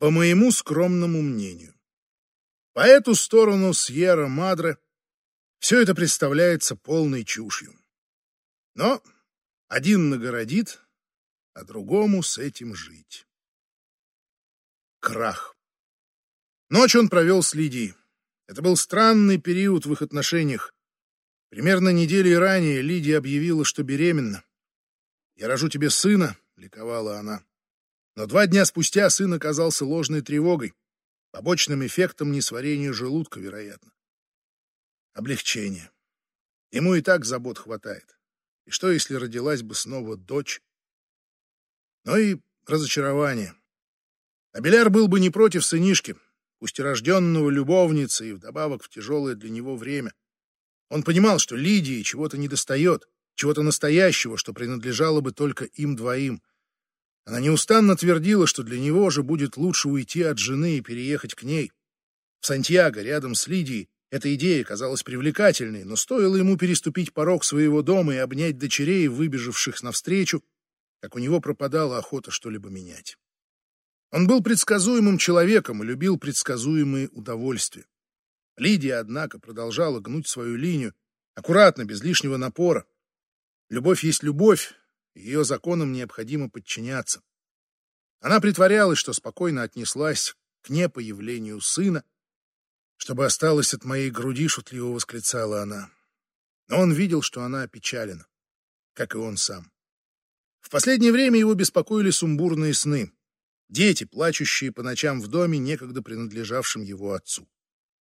по моему скромному мнению. По эту сторону Сьерра-Мадре все это представляется полной чушью. Но один нагородит, а другому с этим жить. Крах. Ночь он провел с Лидией. Это был странный период в их отношениях. Примерно недели ранее Лидия объявила, что беременна. «Я рожу тебе сына», — ликовала она. Но два дня спустя сын оказался ложной тревогой, побочным эффектом несварения желудка, вероятно. Облегчение. Ему и так забот хватает. И что, если родилась бы снова дочь? Но и разочарование. Абеляр был бы не против сынишки, пусть и рожденного любовницей, и вдобавок в тяжелое для него время. Он понимал, что Лидии чего-то недостает, чего-то настоящего, что принадлежало бы только им двоим. Она неустанно твердила, что для него же будет лучше уйти от жены и переехать к ней. В Сантьяго, рядом с Лидией, эта идея казалась привлекательной, но стоило ему переступить порог своего дома и обнять дочерей, выбежавших навстречу, как у него пропадала охота что-либо менять. Он был предсказуемым человеком и любил предсказуемые удовольствия. Лидия, однако, продолжала гнуть свою линию, аккуратно, без лишнего напора. Любовь есть любовь, ее законам необходимо подчиняться. Она притворялась, что спокойно отнеслась к непоявлению сына, чтобы осталось от моей груди, шутливо восклицала она. Но он видел, что она опечалена, как и он сам. В последнее время его беспокоили сумбурные сны. Дети, плачущие по ночам в доме, некогда принадлежавшим его отцу.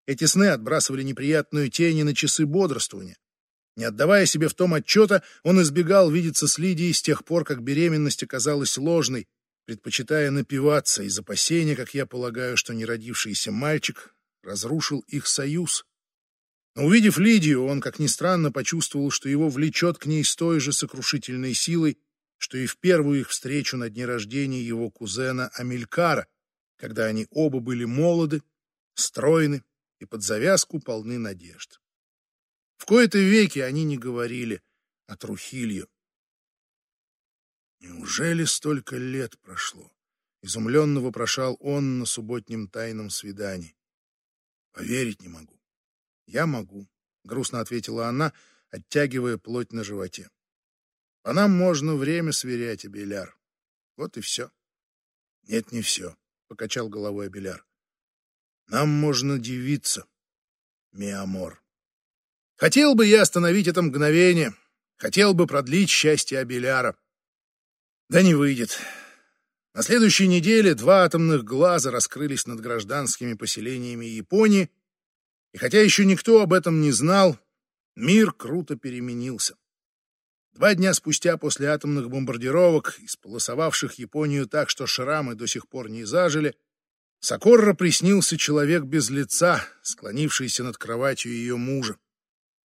Эти сны отбрасывали неприятную тень на часы бодрствования. Не отдавая себе в том отчета, он избегал видеться с Лидией с тех пор, как беременность оказалась ложной, предпочитая напиваться из опасения, как я полагаю, что неродившийся мальчик разрушил их союз. Но увидев Лидию, он, как ни странно, почувствовал, что его влечет к ней с той же сокрушительной силой, что и в первую их встречу на дне рождения его кузена Амилькара, когда они оба были молоды, стройны и под завязку полны надежд. В кои-то веки они не говорили о Трухилью. Неужели столько лет прошло? Изумленно вопрошал он на субботнем тайном свидании. Поверить не могу. Я могу, грустно ответила она, оттягивая плоть на животе. По нам можно время сверять, Абеляр. Вот и все. Нет, не все, покачал головой Абеляр. Нам можно дивиться, mi amor. Хотел бы я остановить это мгновение, хотел бы продлить счастье Абеляра. Да не выйдет. На следующей неделе два атомных глаза раскрылись над гражданскими поселениями Японии, и хотя еще никто об этом не знал, мир круто переменился. Два дня спустя после атомных бомбардировок, исполосовавших Японию так, что шрамы до сих пор не зажили, Сокорро приснился человек без лица, склонившийся над кроватью ее мужа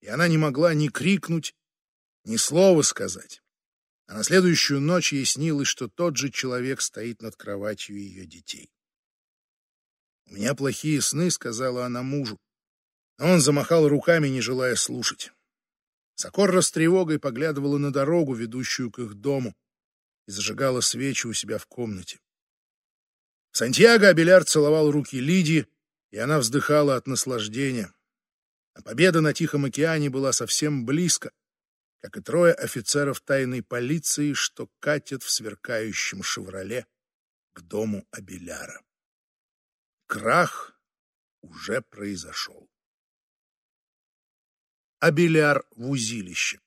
и она не могла ни крикнуть, ни слова сказать. А на следующую ночь ей снилось, что тот же человек стоит над кроватью ее детей. «У меня плохие сны», — сказала она мужу. А он замахал руками, не желая слушать. Сокорра с тревогой поглядывала на дорогу, ведущую к их дому, и зажигала свечи у себя в комнате. Сантьяго Абеляр целовал руки Лидии, и она вздыхала от наслаждения а победа на Тихом океане была совсем близко, как и трое офицеров тайной полиции, что катят в сверкающем «Шевроле» к дому Абеляра. Крах уже произошел. Абеляр в узилище.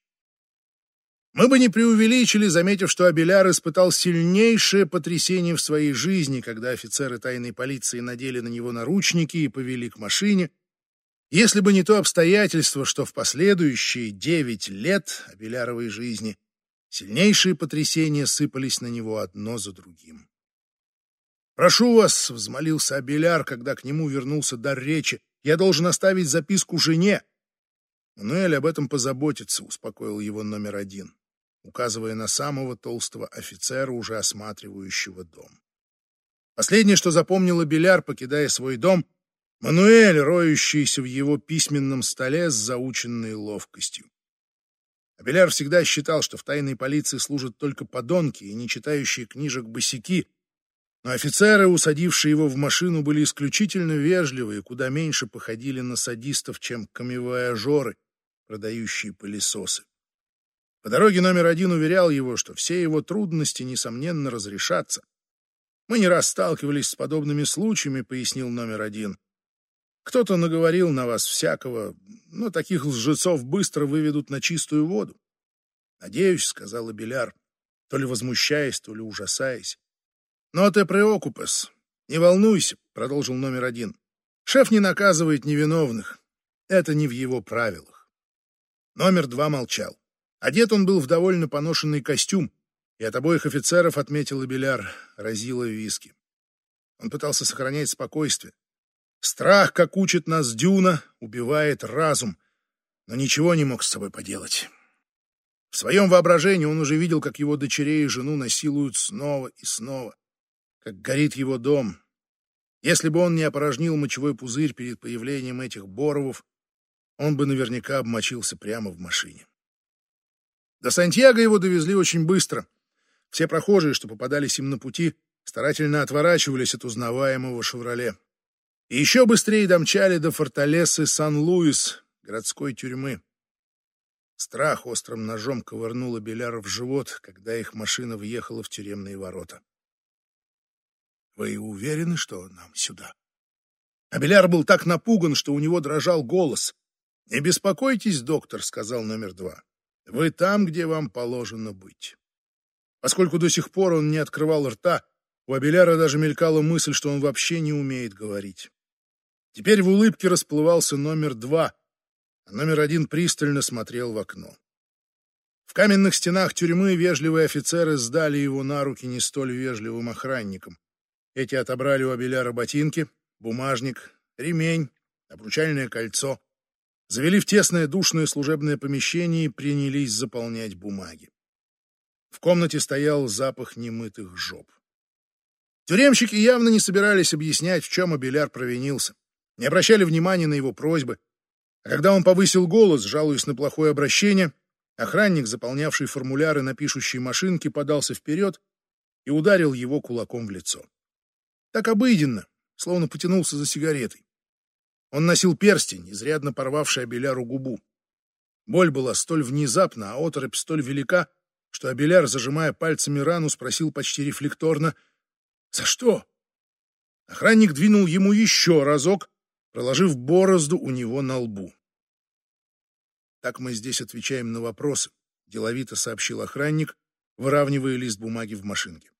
Мы бы не преувеличили, заметив, что Абеляр испытал сильнейшее потрясение в своей жизни, когда офицеры тайной полиции надели на него наручники и повели к машине, если бы не то обстоятельство, что в последующие девять лет Абеляровой жизни сильнейшие потрясения сыпались на него одно за другим. «Прошу вас», — взмолился Абеляр, когда к нему вернулся дар речи, — «я должен оставить записку жене». Мануэль об этом позаботится, — успокоил его номер один, указывая на самого толстого офицера, уже осматривающего дом. Последнее, что запомнил Абеляр, покидая свой дом — Мануэль, роющийся в его письменном столе с заученной ловкостью. Абеляр всегда считал, что в тайной полиции служат только подонки и не читающие книжек босяки, Но офицеры, усадившие его в машину, были исключительно вежливы и куда меньше походили на садистов, чем камевояжеры, продающие пылесосы. По дороге номер один уверял его, что все его трудности, несомненно, разрешатся. «Мы не раз сталкивались с подобными случаями», — пояснил номер один. «Кто-то наговорил на вас всякого, но таких лжецов быстро выведут на чистую воду». «Надеюсь», — сказала Беляр, то ли возмущаясь, то ли ужасаясь. «Но ты преокупес. Не волнуйся», — продолжил номер один. «Шеф не наказывает невиновных. Это не в его правилах». Номер два молчал. Одет он был в довольно поношенный костюм, и от обоих офицеров, отметил Беляр, разило виски. Он пытался сохранять спокойствие. Страх, как учит нас Дюна, убивает разум, но ничего не мог с собой поделать. В своем воображении он уже видел, как его дочерей и жену насилуют снова и снова, как горит его дом. Если бы он не опорожнил мочевой пузырь перед появлением этих Боровов, он бы наверняка обмочился прямо в машине. До Сантьяго его довезли очень быстро. Все прохожие, что попадались им на пути, старательно отворачивались от узнаваемого «Шевроле». И еще быстрее домчали до форталесы Сан-Луис, городской тюрьмы. Страх острым ножом ковырнула Беляра в живот, когда их машина въехала в тюремные ворота. «Вы уверены, что нам сюда?» А Беляр был так напуган, что у него дрожал голос. «Не беспокойтесь, доктор», — сказал номер два. «Вы там, где вам положено быть». Поскольку до сих пор он не открывал рта, у Абеляра даже мелькала мысль, что он вообще не умеет говорить. Теперь в улыбке расплывался номер два, а номер один пристально смотрел в окно. В каменных стенах тюрьмы вежливые офицеры сдали его на руки не столь вежливым охранникам. Эти отобрали у Абеляра ботинки, бумажник, ремень, обручальное кольцо, завели в тесное душное служебное помещение и принялись заполнять бумаги. В комнате стоял запах немытых жоп. Тюремщики явно не собирались объяснять, в чем Абеляр провинился, не обращали внимания на его просьбы, а когда он повысил голос, жалуясь на плохое обращение, охранник, заполнявший формуляры на пишущей машинке, подался вперед и ударил его кулаком в лицо. Так обыденно, словно потянулся за сигаретой. Он носил перстень, изрядно порвавший Абеляру губу. Боль была столь внезапна, а оторопь столь велика, что Абеляр, зажимая пальцами рану, спросил почти рефлекторно «За что?». Охранник двинул ему еще разок, проложив борозду у него на лбу. «Так мы здесь отвечаем на вопросы», — деловито сообщил охранник, выравнивая лист бумаги в машинке.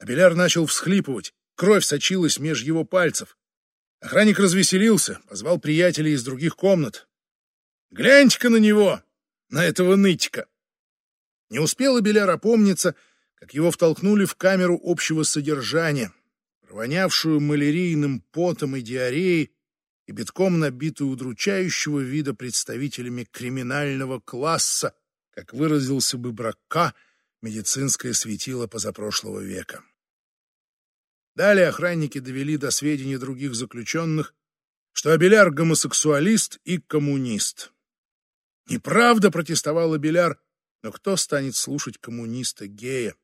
Абеляр начал всхлипывать, кровь сочилась меж его пальцев. Охранник развеселился, позвал приятелей из других комнат. «Гляньте-ка на него, на этого нытика!» Не успел Абеляр опомниться, как его втолкнули в камеру общего содержания, провонявшую малярийным потом и диареей и битком набитую удручающего вида представителями криминального класса, как выразился бы Брака, медицинское светило позапрошлого века. Далее охранники довели до сведения других заключенных, что Абеляр гомосексуалист и коммунист. «Неправда!» — протестовал Абеляр, но кто станет слушать коммуниста-гея?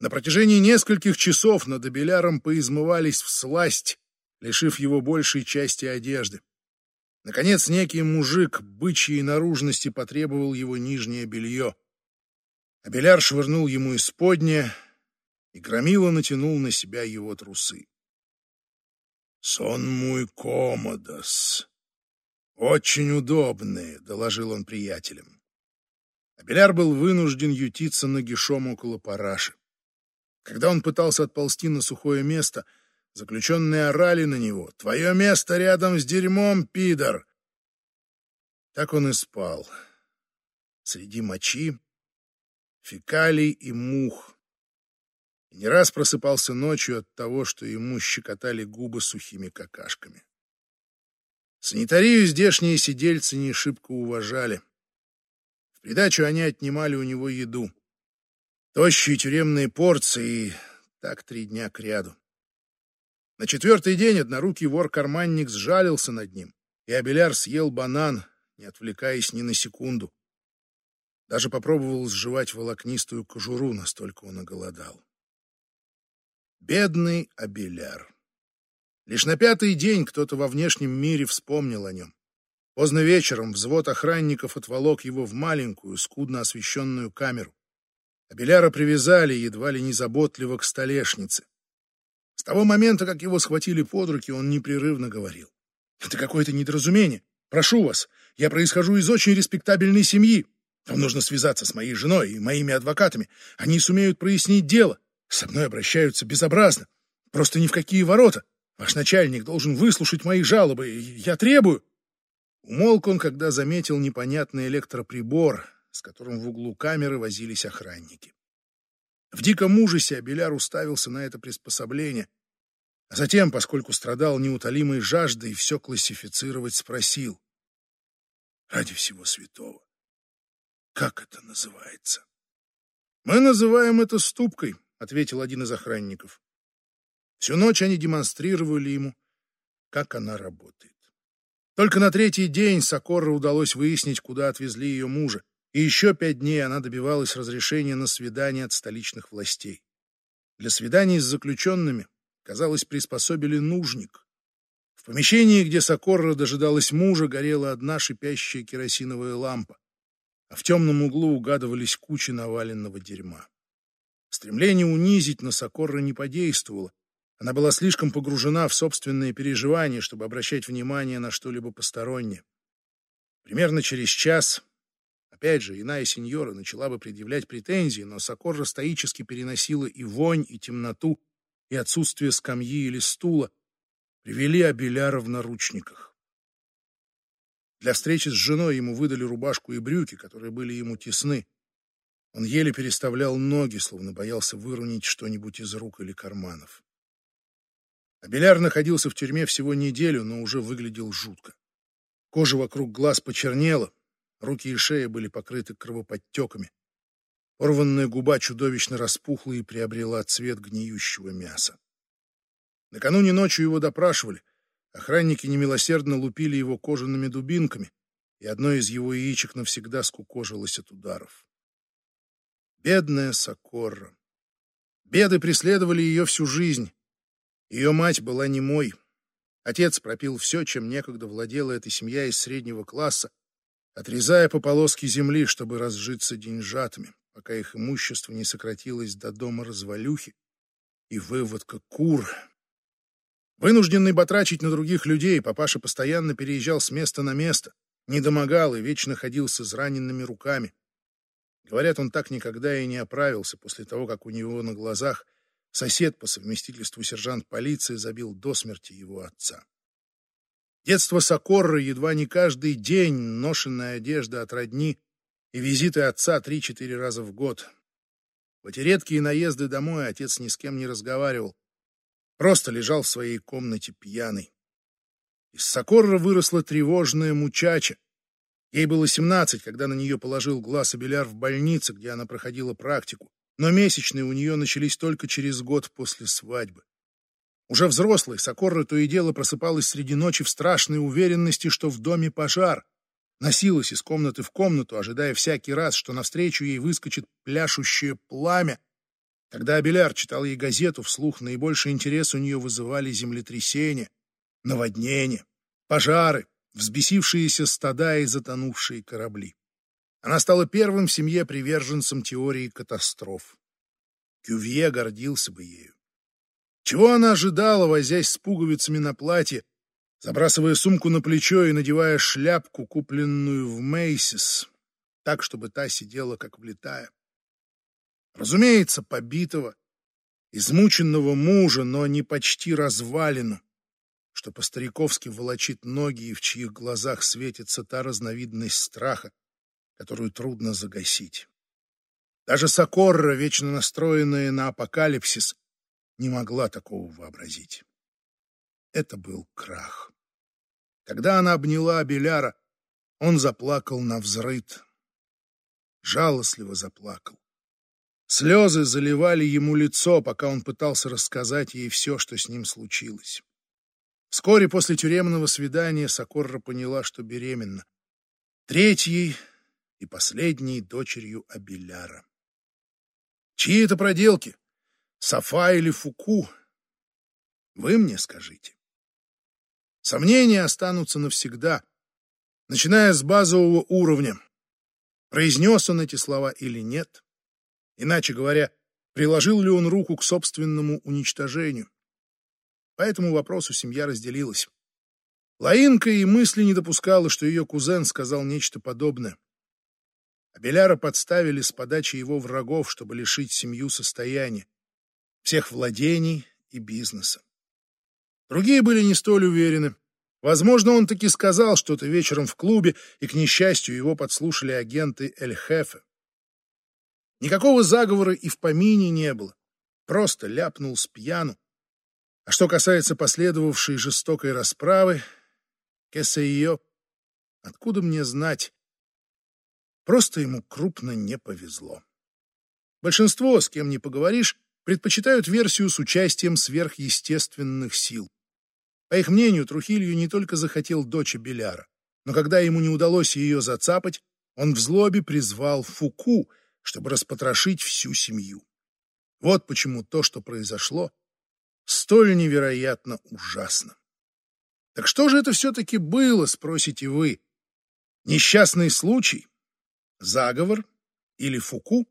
На протяжении нескольких часов над Абеляром поизмывались в сласть, лишив его большей части одежды. Наконец, некий мужик бычьей наружности потребовал его нижнее белье. Абеляр швырнул ему исподнее, и Громила натянул на себя его трусы. «Сон мой комодос. Очень удобные», — доложил он приятелям. Абеляр был вынужден ютиться нагишом около параши. Когда он пытался отползти на сухое место, заключенные орали на него «Твое место рядом с дерьмом, пидор!» Так он и спал. Среди мочи, фекалий и мух. И не раз просыпался ночью от того, что ему щекотали губы сухими какашками. Санитарию здешние сидельцы не шибко уважали. В придачу они отнимали у него еду. Тощие тюремные порции так три дня кряду. На четвертый день однорукий вор-карманник сжалился над ним, и Абеляр съел банан, не отвлекаясь ни на секунду. Даже попробовал сживать волокнистую кожуру, настолько он оголодал. Бедный Абеляр. Лишь на пятый день кто-то во внешнем мире вспомнил о нем. Поздно вечером взвод охранников отволок его в маленькую, скудно освещенную камеру. Абеляра привязали едва ли не заботливо к столешнице. С того момента, как его схватили под руки, он непрерывно говорил. «Это какое-то недоразумение. Прошу вас, я происхожу из очень респектабельной семьи. Вам нужно связаться с моей женой и моими адвокатами. Они сумеют прояснить дело. Со мной обращаются безобразно. Просто ни в какие ворота. Ваш начальник должен выслушать мои жалобы. Я требую. Умолк он, когда заметил непонятный электроприбор, с которым в углу камеры возились охранники. В диком ужасе Абеляр уставился на это приспособление, а затем, поскольку страдал неутолимой жаждой, все классифицировать спросил. «Ради всего святого, как это называется?» «Мы называем это ступкой», — ответил один из охранников. Всю ночь они демонстрировали ему, как она работает. Только на третий день Сокорро удалось выяснить, куда отвезли ее мужа, и еще пять дней она добивалась разрешения на свидание от столичных властей. Для свиданий с заключенными, казалось, приспособили нужник. В помещении, где Сокорро дожидалась мужа, горела одна шипящая керосиновая лампа, а в темном углу угадывались кучи наваленного дерьма. Стремление унизить на Сокорро не подействовало, она была слишком погружена в собственные переживания, чтобы обращать внимание на что-либо постороннее. Примерно через час, опять же, иная сеньора начала бы предъявлять претензии, но Сокорра стоически переносила и вонь, и темноту, и отсутствие скамьи или стула, привели Абеляра в наручниках. Для встречи с женой ему выдали рубашку и брюки, которые были ему тесны. Он еле переставлял ноги, словно боялся выронить что-нибудь из рук или карманов. Абеляр находился в тюрьме всего неделю, но уже выглядел жутко. Кожа вокруг глаз почернела, руки и шея были покрыты кровоподтеками. Порванная губа чудовищно распухла и приобрела цвет гниющего мяса. Накануне ночью его допрашивали. Охранники немилосердно лупили его кожаными дубинками, и одно из его яичек навсегда скукожилось от ударов. Бедная Сокорра. Беды преследовали ее всю жизнь. Ее мать была немой. Отец пропил все, чем некогда владела эта семья из среднего класса, отрезая по полоске земли, чтобы разжиться деньжатами, пока их имущество не сократилось до дома развалюхи и выводка кур. Вынужденный батрачить на других людей, папаша постоянно переезжал с места на место, недомогал и вечно ходил с израненными руками. Говорят, он так никогда и не оправился после того, как у него на глазах – Сосед по совместительству сержант полиции забил до смерти его отца. Детство Сокорры едва не каждый день, ношенная одежда от родни и визиты отца три-четыре раза в год. В эти редкие наезды домой отец ни с кем не разговаривал, просто лежал в своей комнате пьяный. Из Сокорра выросла тревожная мучача. Ей было семнадцать, когда на нее положил глаз Абеляр в больнице, где она проходила практику но месячные у нее начались только через год после свадьбы. Уже взрослый, Сокорра то и дело просыпалась среди ночи в страшной уверенности, что в доме пожар. Носилась из комнаты в комнату, ожидая всякий раз, что навстречу ей выскочит пляшущее пламя. Когда Абеляр читал ей газету, вслух наибольший интерес у нее вызывали землетрясения, наводнения, пожары, взбесившиеся стада и затонувшие корабли. Она стала первым в семье приверженцем теории катастроф. Кювье гордился бы ею. Чего она ожидала, возясь с пуговицами на платье, забрасывая сумку на плечо и надевая шляпку, купленную в Мейсис, так, чтобы та сидела как влетая. Разумеется, побитого, измученного мужа, но не почти развалину, что по-стариковски волочит ноги и в чьих глазах светится та разновидность страха, которую трудно загасить. Даже Сокорра, вечно настроенная на апокалипсис, не могла такого вообразить. Это был крах. Когда она обняла Беляра, он заплакал на взрыд. Жалостливо заплакал. Слезы заливали ему лицо, пока он пытался рассказать ей все, что с ним случилось. Вскоре после тюремного свидания Сокорра поняла, что беременна. Третьей и последней дочерью Абеляра. Чьи это проделки? Сафа или Фуку? Вы мне скажите. Сомнения останутся навсегда, начиная с базового уровня. Произнес он эти слова или нет? Иначе говоря, приложил ли он руку к собственному уничтожению? По этому вопросу семья разделилась. Лаинка и мысли не допускала, что ее кузен сказал нечто подобное. Абеляра подставили с подачи его врагов, чтобы лишить семью состояния, всех владений и бизнеса. Другие были не столь уверены. Возможно, он таки сказал что-то вечером в клубе, и, к несчастью, его подслушали агенты Эль-Хефе. Никакого заговора и в помине не было. Просто ляпнул с пьяну. А что касается последовавшей жестокой расправы, Кеса ее, откуда мне знать? Просто ему крупно не повезло. Большинство, с кем не поговоришь, предпочитают версию с участием сверхъестественных сил. По их мнению, Трухилью не только захотел дочь Беляра, но когда ему не удалось ее зацапать, он в злобе призвал Фуку, чтобы распотрошить всю семью. Вот почему то, что произошло, столь невероятно ужасно. Так что же это все-таки было, спросите вы? Несчастный случай? Заговор? Или Фуку?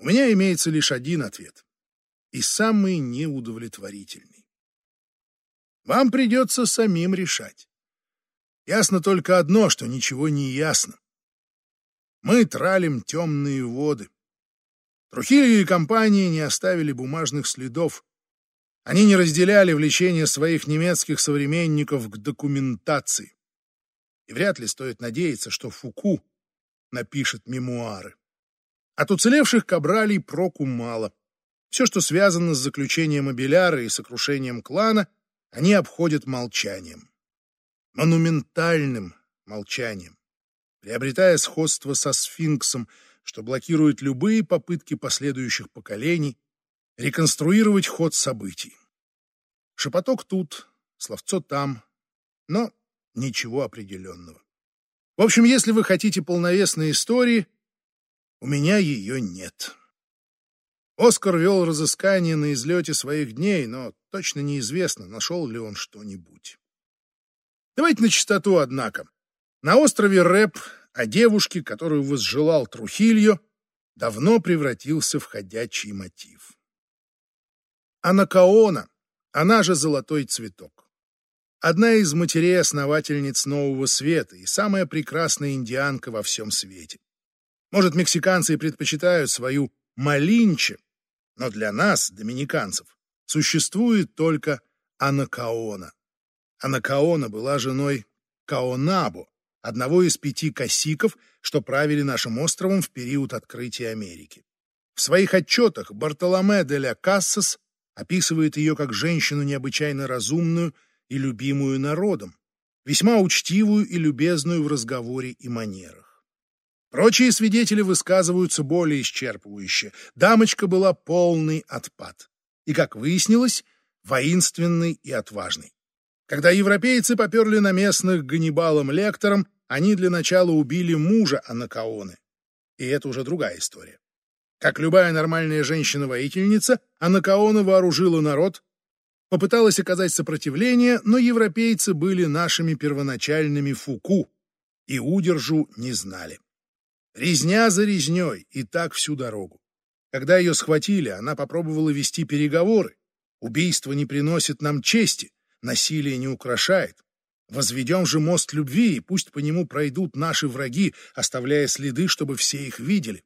У меня имеется лишь один ответ. И самый неудовлетворительный. Вам придется самим решать. Ясно только одно, что ничего не ясно. Мы тралим темные воды. Трухилью и компании не оставили бумажных следов, они не разделяли влечение своих немецких современников к документации. И вряд ли стоит надеяться, что Фуку напишет мемуары. От уцелевших кабралей проку мало. Все, что связано с заключением Абеляра и сокрушением клана, они обходят молчанием. Монументальным молчанием, приобретая сходство со сфинксом, что блокирует любые попытки последующих поколений реконструировать ход событий. Шепоток тут, словцо там, но ничего определенного. В общем, если вы хотите полновесной истории, у меня ее нет. Оскар вел разыскание на излете своих дней, но точно неизвестно, нашел ли он что-нибудь. Давайте на чистоту, однако. На острове Рэп о девушке, которую возжелал Трухильо, давно превратился в ходячий мотив. Анакаона, она же Золотой Цветок. Одна из матерей-основательниц Нового Света и самая прекрасная индианка во всем свете. Может, мексиканцы и предпочитают свою Малинче, но для нас, доминиканцев, существует только Анакаона. Анакаона была женой Каонабо, одного из пяти косиков, что правили нашим островом в период открытия Америки. В своих отчетах Бартоломе де ля Кассас описывает ее как женщину необычайно разумную и любимую народом, весьма учтивую и любезную в разговоре и манерах. Прочие свидетели высказываются более исчерпывающе. Дамочка была полный отпад. И, как выяснилось, воинственный и отважный. Когда европейцы поперли на местных Ганнибалом-лектором, они для начала убили мужа Анакаоны. И это уже другая история. Как любая нормальная женщина-воительница, Анакаона вооружила народ, попыталась оказать сопротивление, но европейцы были нашими первоначальными фуку и удержу не знали. Резня за резней, и так всю дорогу. Когда ее схватили, она попробовала вести переговоры. Убийство не приносит нам чести, насилие не украшает. Возведем же мост любви, и пусть по нему пройдут наши враги, оставляя следы, чтобы все их видели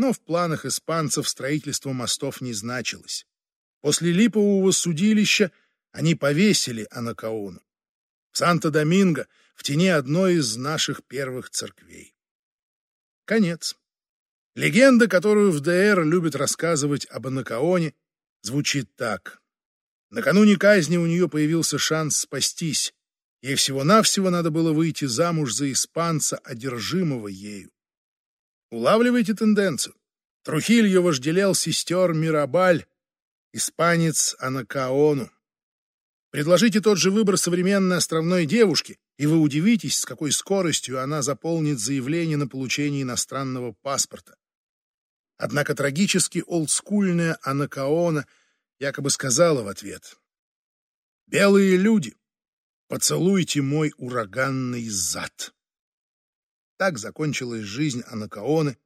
но в планах испанцев строительство мостов не значилось. После липового судилища они повесили Анакаону. В Санто-Доминго, в тени одной из наших первых церквей. Конец. Легенда, которую в ДР любят рассказывать об Анакаоне, звучит так. Накануне казни у нее появился шанс спастись. Ей всего-навсего надо было выйти замуж за испанца, одержимого ею. Улавливаете тенденцию? Трухильо вожделел сестер Мирабаль, испанец Анакаону. Предложите тот же выбор современной островной девушке, и вы удивитесь, с какой скоростью она заполнит заявление на получение иностранного паспорта. Однако трагически олдскульная Анакаона якобы сказала в ответ «Белые люди, поцелуйте мой ураганный зад». Так закончилась жизнь Анакаоны,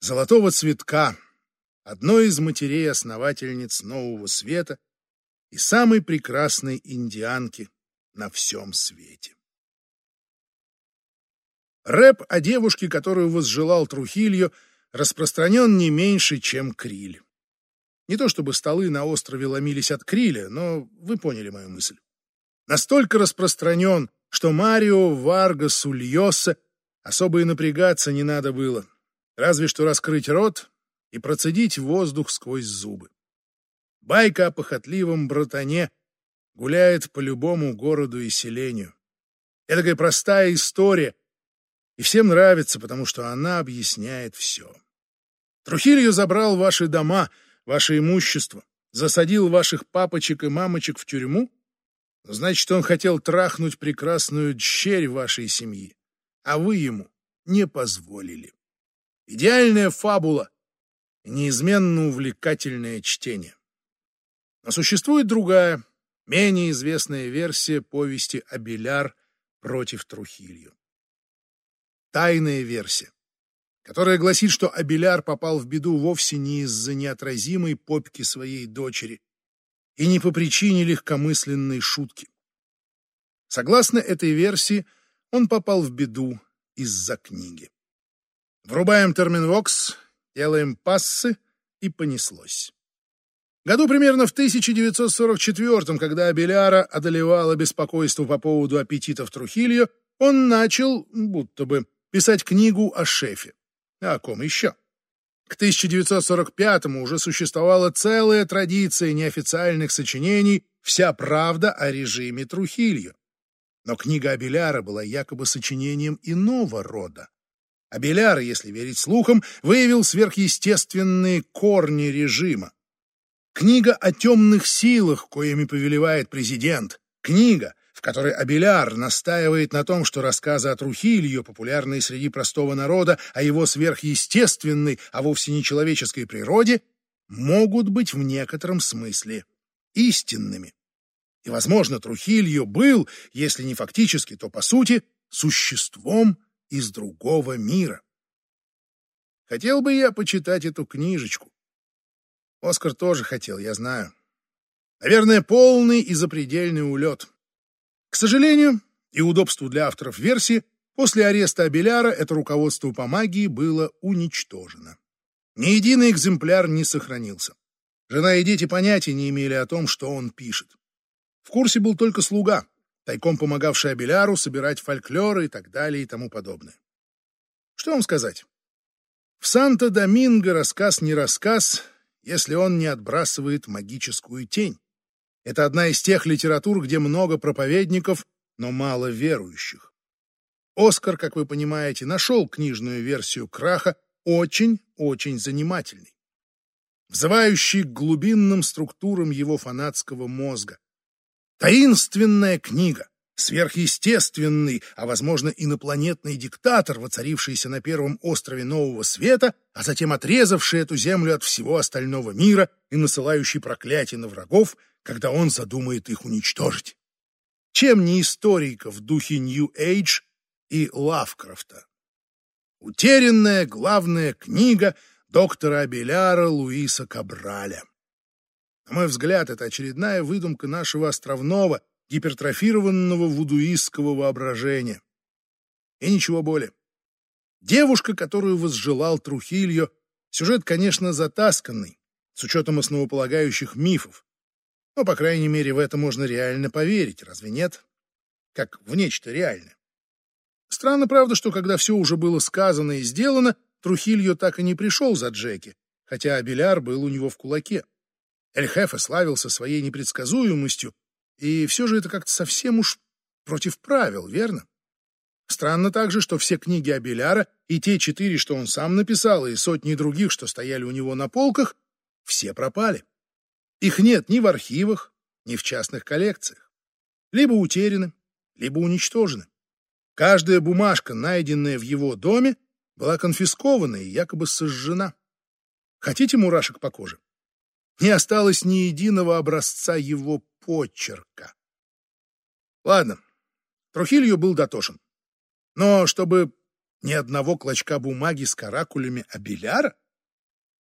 золотого цветка, одной из матерей-основательниц Нового Света и самой прекрасной индианки на всем свете. Рэп о девушке, которую возжелал Трухильо, распространен не меньше, чем криль. Не то чтобы столы на острове ломились от криля, но вы поняли мою мысль. Настолько распространен, что Марио Варгас Ульоса особо и напрягаться не надо было, разве что раскрыть рот и процедить воздух сквозь зубы. Байка о похотливом братане гуляет по любому городу и селению. Это такая простая история, и всем нравится, потому что она объясняет все. Трухилью забрал ваши дома, ваше имущество, засадил ваших папочек и мамочек в тюрьму? Значит, он хотел трахнуть прекрасную дщерь вашей семьи, а вы ему не позволили. Идеальная фабула, неизменно увлекательное чтение. Но существует другая, менее известная версия повести «Абеляр против Трухилью». Тайная версия, которая гласит, что Абеляр попал в беду вовсе не из-за неотразимой попки своей дочери и не по причине легкомысленной шутки. Согласно этой версии, он попал в беду из-за книги. Врубаем терминвокс, делаем пассы, и понеслось. Году примерно в 1944 когда Абеляра одолевало беспокойство по поводу аппетитов Трухильо, он начал, будто бы, писать книгу о шефе. А о ком еще? К 1945-му уже существовала целая традиция неофициальных сочинений «Вся правда о режиме Трухильо». Но книга Абеляра была якобы сочинением иного рода. Абеляр, если верить слухам, выявил сверхъестественные корни режима. Книга о темных силах, коими повелевает президент. Книга, в которой Абеляр настаивает на том, что рассказы о Трухильо, популярные среди простого народа, о его сверхъестественной, а вовсе не человеческой природе, могут быть в некотором смысле истинными. И, возможно, Трухильо был, если не фактически, то по сути, существом из другого мира. Хотел бы я почитать эту книжечку. Оскар тоже хотел, я знаю. Наверное, полный и запредельный улет. К сожалению, и удобству для авторов версии, после ареста Абеляра это руководство по магии было уничтожено. Ни единый экземпляр не сохранился. Жена и дети понятия не имели о том, что он пишет. В курсе был только слуга, тайком помогавший Абеляру собирать фольклоры и так далее и тому подобное. Что вам сказать? В Санто-Доминго рассказ не рассказ, если он не отбрасывает магическую тень. Это одна из тех литератур, где много проповедников, но мало верующих. Оскар, как вы понимаете, нашел книжную версию краха очень-очень занимательной, взывающей к глубинным структурам его фанатского мозга. Таинственная книга, сверхъестественный, а, возможно, инопланетный диктатор, воцарившийся на первом острове Нового Света, а затем отрезавший эту землю от всего остального мира и насылающий проклятие на врагов, когда он задумает их уничтожить. Чем не историка в духе Нью-Эйдж и Лавкрафта? Утерянная главная книга доктора Абеляра Луиса Кабраля. На мой взгляд, это очередная выдумка нашего островного, гипертрофированного вудуистского воображения. И ничего более. Девушка, которую возжелал Трухильо, сюжет, конечно, затасканный, с учетом основополагающих мифов. Но, по крайней мере, в это можно реально поверить, разве нет? Как в нечто реальное. Странно, правда, что когда все уже было сказано и сделано, Трухильо так и не пришел за Джеки, хотя Абеляр был у него в кулаке. Эль-Хефе славился своей непредсказуемостью, и все же это как-то совсем уж против правил, верно? Странно также, что все книги Абеляра, и те четыре, что он сам написал, и сотни других, что стояли у него на полках, все пропали. Их нет ни в архивах, ни в частных коллекциях. Либо утеряны, либо уничтожены. Каждая бумажка, найденная в его доме, была конфискована и якобы сожжена. Хотите мурашек по коже? Не осталось ни единого образца его почерка. Ладно, Трухилью был дотошен. Но чтобы ни одного клочка бумаги с каракулями Абеляра,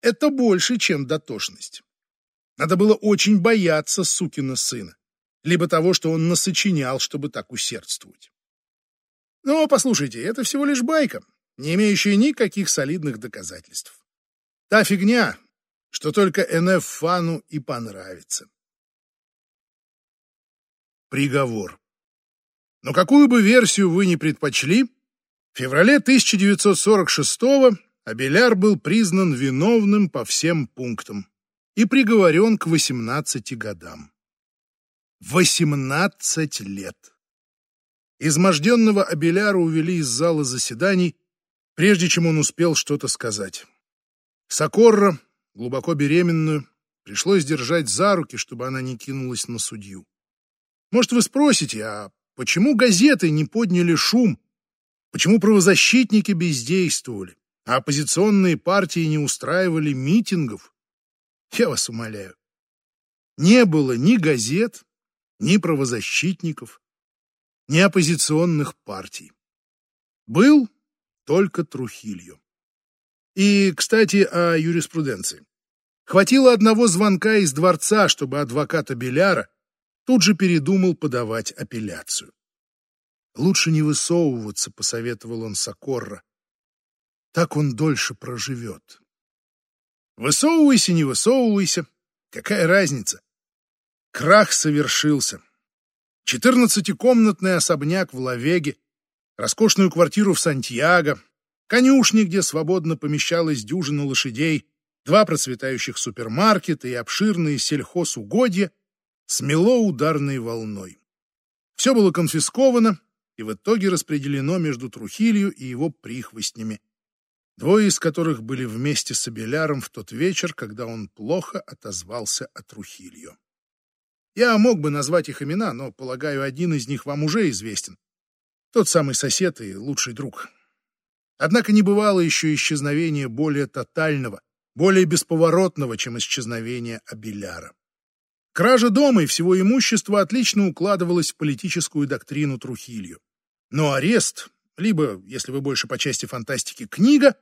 это больше, чем дотошность. Надо было очень бояться сукина сына, либо того, что он насочинял, чтобы так усердствовать. Но, послушайте, это всего лишь байка, не имеющая никаких солидных доказательств. Та фигня, что только НФ Фану и понравится. Приговор. Но какую бы версию вы ни предпочли, в феврале 1946-го Абеляр был признан виновным по всем пунктам и приговорен к 18 годам. 18 лет. Изможденного Абеляра увели из зала заседаний, прежде чем он успел что-то сказать. Сокорра, глубоко беременную, пришлось держать за руки, чтобы она не кинулась на судью. Может, вы спросите, а почему газеты не подняли шум? Почему правозащитники бездействовали, а оппозиционные партии не устраивали митингов? Я вас умоляю. Не было ни газет, ни правозащитников, ни оппозиционных партий. Был только Трухилью. И, кстати, о юриспруденции. Хватило одного звонка из дворца, чтобы адвоката Беляра тут же передумал подавать апелляцию. Лучше не высовываться, посоветовал он Сокорра. Так он дольше проживет. Высовывайся, не высовывайся. Какая разница? Крах совершился. Четырнадцатикомнатный особняк в Лавеге, роскошную квартиру в Сантьяго, конюшни, где свободно помещалась дюжина лошадей, два процветающих супермаркета и обширные сельхозугодья смело ударной волной. Все было конфисковано и в итоге распределено между Трухилью и его прихвостнями, двое из которых были вместе с Абеляром в тот вечер, когда он плохо отозвался о Трухилью. Я мог бы назвать их имена, но, полагаю, один из них вам уже известен. Тот самый сосед и лучший друг. Однако не бывало еще исчезновения более тотального, более бесповоротного, чем исчезновение Абеляра. Кража дома и всего имущества отлично укладывалась в политическую доктрину Трухилью. Но арест, либо, если вы больше по части фантастики, книга,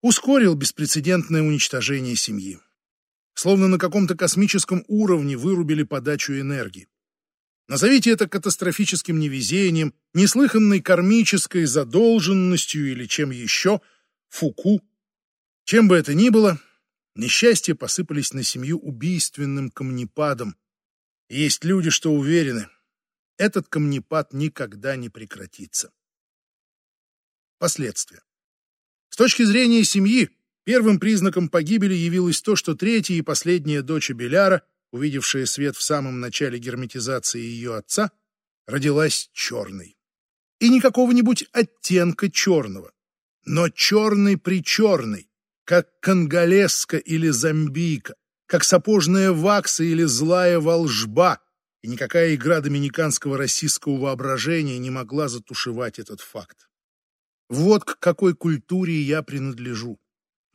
ускорил беспрецедентное уничтожение семьи. Словно на каком-то космическом уровне вырубили подачу энергии. Назовите это катастрофическим невезением, неслыханной кармической задолженностью или чем еще, фуку. Чем бы это ни было, несчастья посыпались на семью убийственным камнепадом. Есть люди, что уверены, этот камнепад никогда не прекратится. Последствия. С точки зрения семьи, первым признаком погибели явилось то, что третья и последняя дочь Беляра увидевшая свет в самом начале герметизации ее отца, родилась черной. И не какого-нибудь оттенка черного, но черный-причерный, как конголезка или зомбийка, как сапожная вакса или злая волжба, и никакая игра доминиканского российского воображения не могла затушевать этот факт. Вот к какой культуре я принадлежу.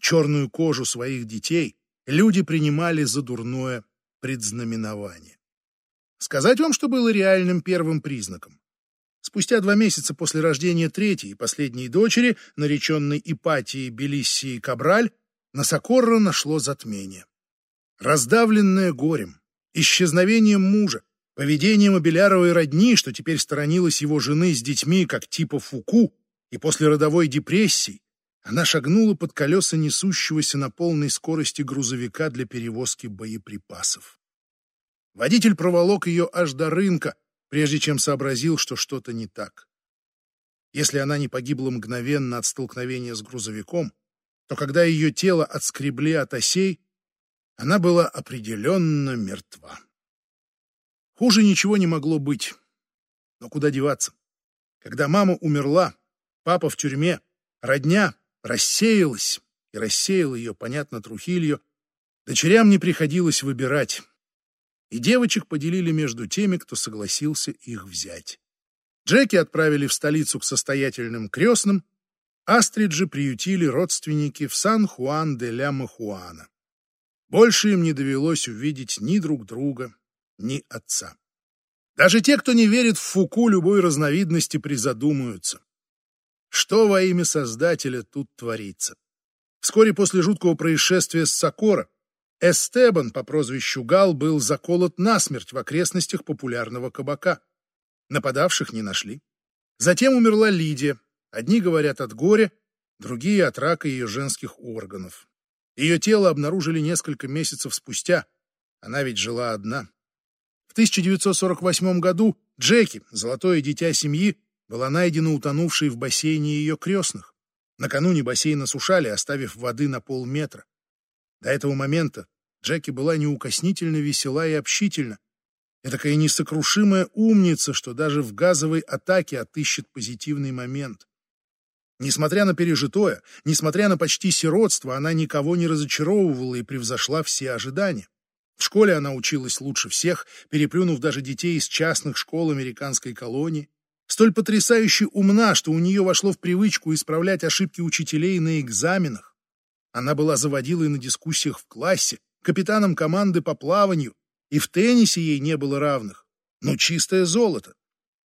Черную кожу своих детей люди принимали за дурное предзнаменование. Сказать вам, что было реальным первым признаком. Спустя два месяца после рождения третьей и последней дочери, нареченной Ипатией Белиссии Кабраль, на Сокорро нашло затмение. Раздавленное горем, исчезновением мужа, поведением Абеляровой родни, что теперь сторонилась его жены с детьми, как типа Фуку, и после родовой депрессии, она шагнула под колеса несущегося на полной скорости грузовика для перевозки боеприпасов. Водитель проволок ее аж до рынка, прежде чем сообразил, что что-то не так. Если она не погибла мгновенно от столкновения с грузовиком, то когда ее тело отскребли от осей, она была определенно мертва. Хуже ничего не могло быть. Но куда деваться? Когда мама умерла, папа в тюрьме, родня рассеялась, и рассеял ее, понятно, Трухилью, дочерям не приходилось выбирать, и девочек поделили между теми, кто согласился их взять. Джеки отправили в столицу к состоятельным крестным, Астрид же приютили родственники в Сан-Хуан-де-ля-Махуана. Больше им не довелось увидеть ни друг друга, ни отца. Даже те, кто не верит в Фуку любой разновидности, призадумаются. Что во имя Создателя тут творится? Вскоре после жуткого происшествия с Сокора Эстебан по прозвищу Гал был заколот насмерть в окрестностях популярного кабака. Нападавших не нашли. Затем умерла Лидия. Одни говорят от горя, другие от рака ее женских органов. Ее тело обнаружили несколько месяцев спустя. Она ведь жила одна. В 1948 году Джеки, золотое дитя семьи, была найдена утонувшей в бассейне ее крестных. Накануне бассейн осушали, оставив воды на полметра. До этого момента Джеки была неукоснительно весела и общительна. И такая несокрушимая умница, что даже в газовой атаке отыщет позитивный момент. Несмотря на пережитое, несмотря на почти сиротство, она никого не разочаровывала и превзошла все ожидания. В школе она училась лучше всех, переплюнув даже детей из частных школ американской колонии. Столь потрясающе умна, что у нее вошло в привычку исправлять ошибки учителей на экзаменах. Она была заводилой на дискуссиях в классе, капитаном команды по плаванию, и в теннисе ей не было равных. Ну, чистое золото.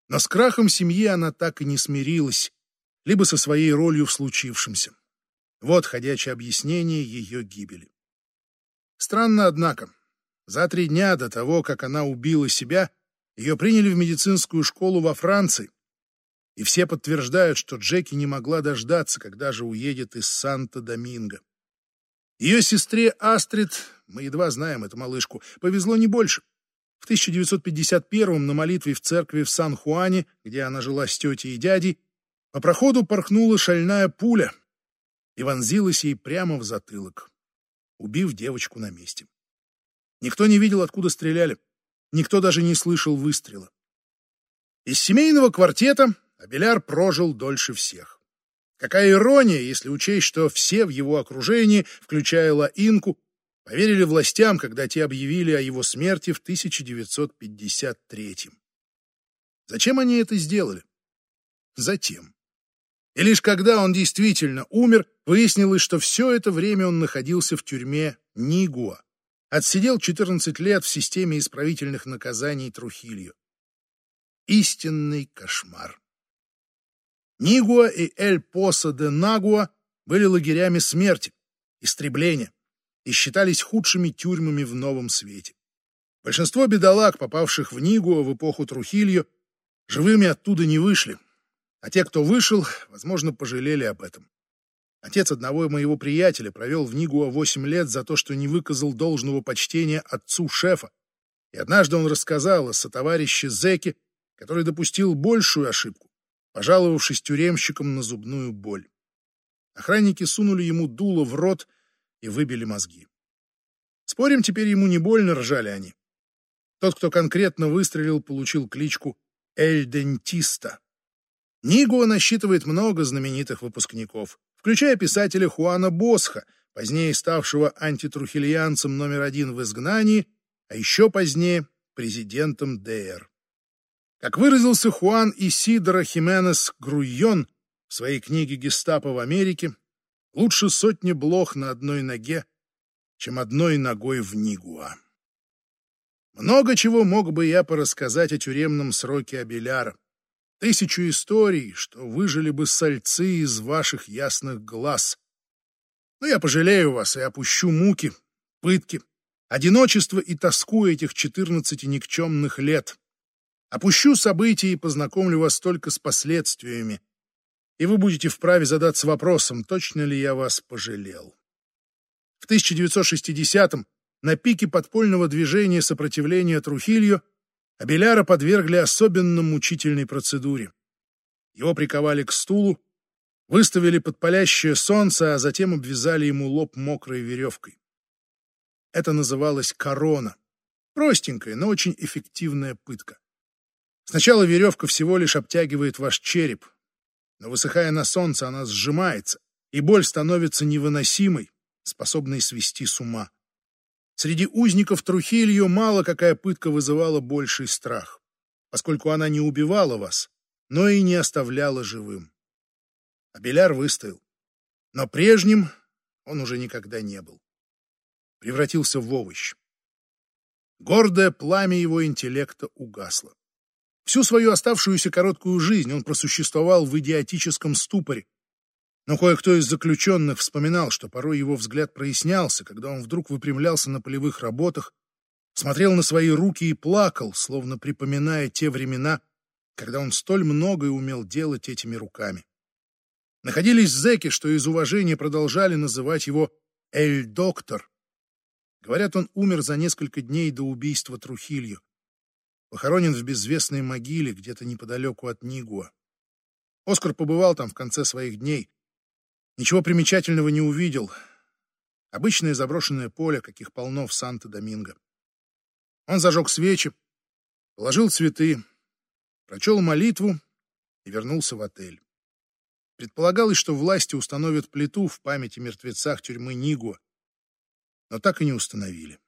Но с крахом семьи она так и не смирилась, либо со своей ролью в случившемся. Вот ходячее объяснение ее гибели. Странно, однако, за три дня до того, как она убила себя, ее приняли в медицинскую школу во Франции, и все подтверждают, что Джеки не могла дождаться, когда же уедет из Санта-Доминго. Ее сестре Астрид, мы едва знаем эту малышку, повезло не больше. В 1951-м на молитве в церкви в Сан-Хуане, где она жила с тетей и дядей, по проходу порхнула шальная пуля и вонзилась ей прямо в затылок, убив девочку на месте. Никто не видел, откуда стреляли, никто даже не слышал выстрела. Из семейного квартета Абеляр прожил дольше всех. Какая ирония, если учесть, что все в его окружении, включая Лаинку, поверили властям, когда те объявили о его смерти в 1953 -м. Зачем они это сделали? Затем. И лишь когда он действительно умер, выяснилось, что все это время он находился в тюрьме Нигуа. Отсидел 14 лет в системе исправительных наказаний Трухилью. Истинный кошмар. Нигуа и Эль-Поса де Нагуа были лагерями смерти, истребления и считались худшими тюрьмами в новом свете. Большинство бедолаг, попавших в Нигуа в эпоху Трухилью, живыми оттуда не вышли, а те, кто вышел, возможно, пожалели об этом. Отец одного моего приятеля провел в Нигуа восемь лет за то, что не выказал должного почтения отцу шефа, и однажды он рассказал о сотоварище Зеке, который допустил большую ошибку пожаловавшись тюремщикам на зубную боль. Охранники сунули ему дуло в рот и выбили мозги. Спорим, теперь ему не больно ржали они. Тот, кто конкретно выстрелил, получил кличку «Эль Дентиста». Нигуа насчитывает много знаменитых выпускников, включая писателя Хуана Босха, позднее ставшего антитрухильянцем номер один в изгнании, а еще позднее президентом ДР. Как выразился Хуан Исидро Хименес Груйон в своей книге «Гестапо в Америке», лучше сотни блох на одной ноге, чем одной ногой в Нигуа. Много чего мог бы я порассказать о тюремном сроке Абеляра. Тысячу историй, что выжили бы сальцы из ваших ясных глаз. Но я пожалею вас и опущу муки, пытки, одиночество и тоску этих четырнадцати никчемных лет. Опущу события и познакомлю вас только с последствиями, и вы будете вправе задаться вопросом, точно ли я вас пожалел. В 1960-м на пике подпольного движения сопротивления Трухилью Абеляра подвергли особенно мучительной процедуре. Его приковали к стулу, выставили под палящее солнце, а затем обвязали ему лоб мокрой веревкой. Это называлось корона. Простенькая, но очень эффективная пытка. Сначала веревка всего лишь обтягивает ваш череп, но высыхая на солнце, она сжимается, и боль становится невыносимой, способной свести с ума. Среди узников Трухилью мало какая пытка вызывала больший страх, поскольку она не убивала вас, но и не оставляла живым. А Беляр выстоял. Но прежним он уже никогда не был. Превратился в овощ. Гордое пламя его интеллекта угасло. Всю свою оставшуюся короткую жизнь он просуществовал в идиотическом ступоре. Но кое-кто из заключенных вспоминал, что порой его взгляд прояснялся, когда он вдруг выпрямлялся на полевых работах, смотрел на свои руки и плакал, словно припоминая те времена, когда он столь многое умел делать этими руками. Находились зэки, что из уважения продолжали называть его «Эль-доктор», Говорят, он умер за несколько дней до убийства Трухилью. Похоронен в безвестной могиле где-то неподалеку от Нигуа. Оскар побывал там в конце своих дней. Ничего примечательного не увидел. Обычное заброшенное поле, каких полно в Санто-Доминго. Он зажег свечи, положил цветы, прочел молитву и вернулся в отель. Предполагалось, что власти установят плиту в памяти мертвецах тюрьмы Нигуа, но так и не установили.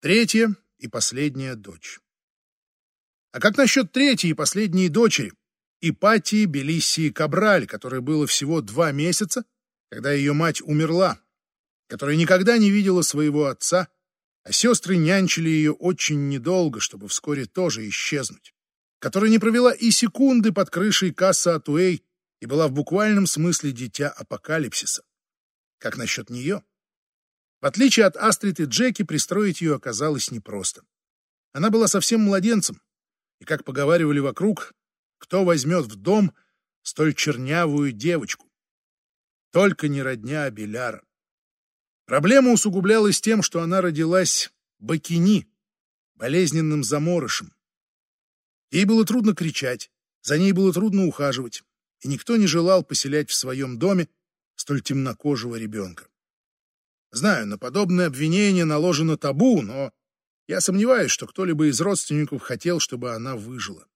Третья и последняя дочь. А как насчет третьей и последней дочери, Ипатии Белиссии Кабраль, которой было всего два месяца, когда ее мать умерла, которая никогда не видела своего отца, а сестры нянчили ее очень недолго, чтобы вскоре тоже исчезнуть, которая не провела и секунды под крышей касса Атуэй и была в буквальном смысле дитя апокалипсиса. Как насчет нее? Отличие от Астрид и Джеки, пристроить ее оказалось непросто. Она была совсем младенцем, и, как поговаривали вокруг, кто возьмет в дом столь чернявую девочку? Только не родня Абеляра. Проблема усугублялась тем, что она родилась бакини, болезненным заморышем. Ей было трудно кричать, за ней было трудно ухаживать, и никто не желал поселять в своем доме столь темнокожего ребенка. Знаю, на подобное обвинение наложено табу, но я сомневаюсь, что кто-либо из родственников хотел, чтобы она выжила.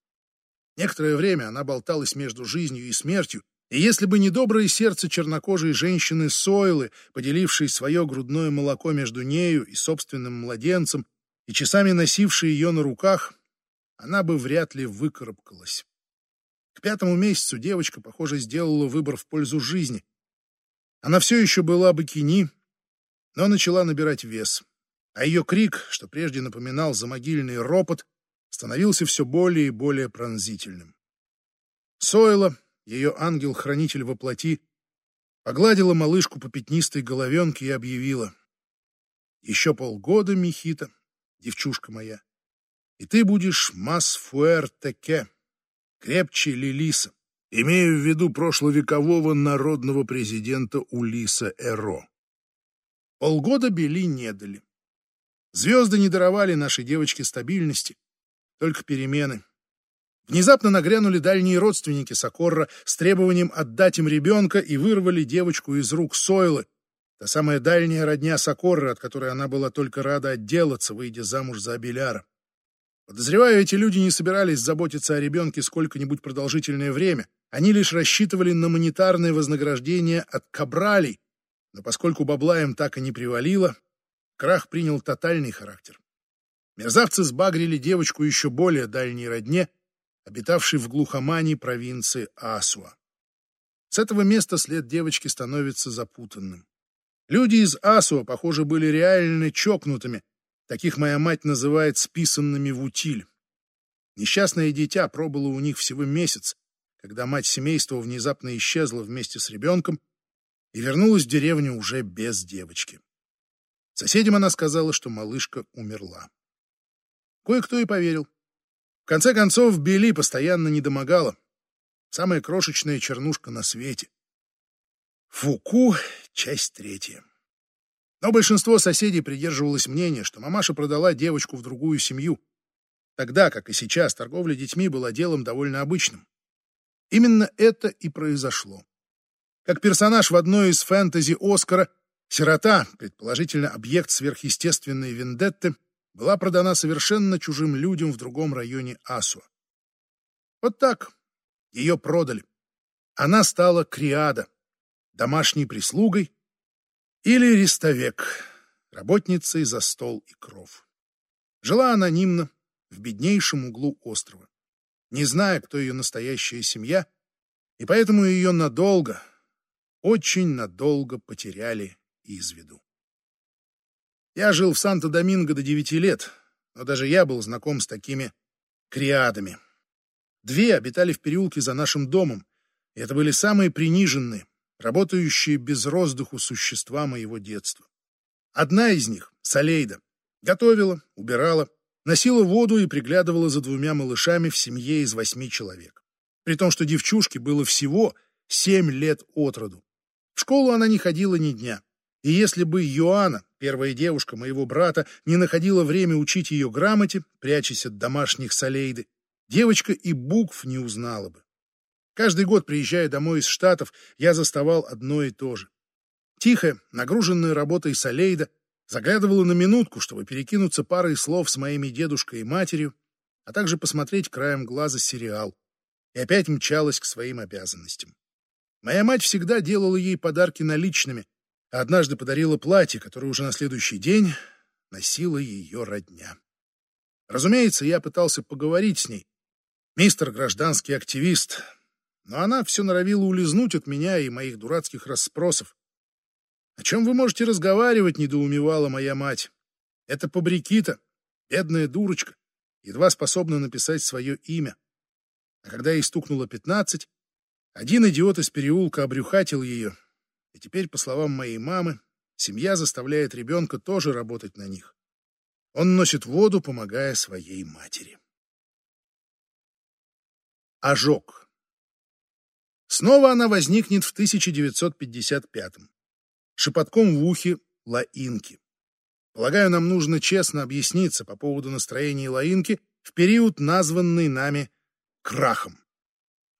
Некоторое время она болталась между жизнью и смертью, и если бы не доброе сердце чернокожей женщины Сойлы, поделившей свое грудное молоко между нею и собственным младенцем, и часами носившей ее на руках, она бы вряд ли выкарабкалась. К пятому месяцу девочка, похоже, сделала выбор в пользу жизни, она все еще была бикини, но начала набирать вес, а ее крик, что прежде напоминал замогильный ропот, становился все более и более пронзительным. Сойла, ее ангел-хранитель во плоти, погладила малышку по пятнистой головенке и объявила. «Еще полгода, Михита, девчушка моя, и ты будешь мас-фуэр-теке, крепче Лилиса имею в виду прошловекового народного президента Улиса Эро. Полгода Бели не дали. Звезды не даровали нашей девочке стабильности, только перемены. Внезапно нагрянули дальние родственники Сокорра с требованием отдать им ребенка и вырвали девочку из рук Сойлы, та самая дальняя родня Сокорра, от которой она была только рада отделаться, выйдя замуж за Абеляра. Подозреваю, эти люди не собирались заботиться о ребенке сколько-нибудь продолжительное время. Они лишь рассчитывали на монетарное вознаграждение от кабралей, но поскольку бабла им так и не привалило, крах принял тотальный характер. Мерзавцы сбагрили девочку еще более дальней родне, обитавшей в глухомании провинции Асуа. С этого места след девочки становится запутанным. Люди из Асуа, похоже, были реально чокнутыми, Таких моя мать называет списанными в утиль. Несчастное дитя пробыло у них всего месяц, когда мать семейства внезапно исчезла вместе с ребенком и вернулась в деревню уже без девочки. Соседям она сказала, что малышка умерла. Кое-кто и поверил. В конце концов, Билли постоянно не домогала. Самая крошечная чернушка на свете. Фуку, часть третья. Но большинство соседей придерживалось мнения, что мамаша продала девочку в другую семью. Тогда, как и сейчас, торговля детьми была делом довольно обычным. Именно это и произошло. Как персонаж в одной из фэнтези Оскара, сирота, предположительно объект сверхъестественной вендетты, была продана совершенно чужим людям в другом районе Асуа. Вот так ее продали. Она стала криада, домашней прислугой, или рестовек, работницей за стол и кров. Жила анонимно в беднейшем углу острова. Не зная, кто ее настоящая семья, И поэтому ее надолго, очень надолго потеряли из виду. Я жил в Санто-Доминго до девяти лет, но даже я был знаком с такими криадами. Две обитали в переулке за нашим домом, и это были самые приниженные, работающие без роздуху существа моего детства. Одна из них, Салейда, готовила, убирала, носила воду и приглядывала за двумя малышами в семье из восьми человек. При том, что девчушке было всего семь лет от роду. Школу она не ходила ни дня. И если бы Йоанна, первая девушка моего брата, не находила время учить ее грамоте, прячась от домашних солейды, девочка и букв не узнала бы. Каждый год, приезжая домой из Штатов, я заставал одно и то же. Тихо, нагруженная работой солейда, заглядывала на минутку, чтобы перекинуться парой слов с моими дедушкой и матерью, а также посмотреть краем глаза сериал, и опять мчалась к своим обязанностям. Моя мать всегда делала ей подарки наличными, а однажды подарила платье, которое уже на следующий день носила ее родня. Разумеется, я пытался поговорить с ней. Мистер гражданский активист, но она все норовила улизнуть от меня и моих дурацких расспросов. «О чем вы можете разговаривать?» — недоумевала моя мать. «Это Побрикита, бедная дурочка, едва способна написать свое имя. А когда ей стукнуло пятнадцать, один идиот из переулка обрюхатил ее, и теперь, по словам моей мамы, семья заставляет ребенка тоже работать на них. Он носит воду, помогая своей матери. Ожог. Снова она возникнет в 1955-м. Шепотком в ухе Лаинки. Полагаю, нам нужно честно объясниться по поводу настроения Лаинки в период, названный нами крахом.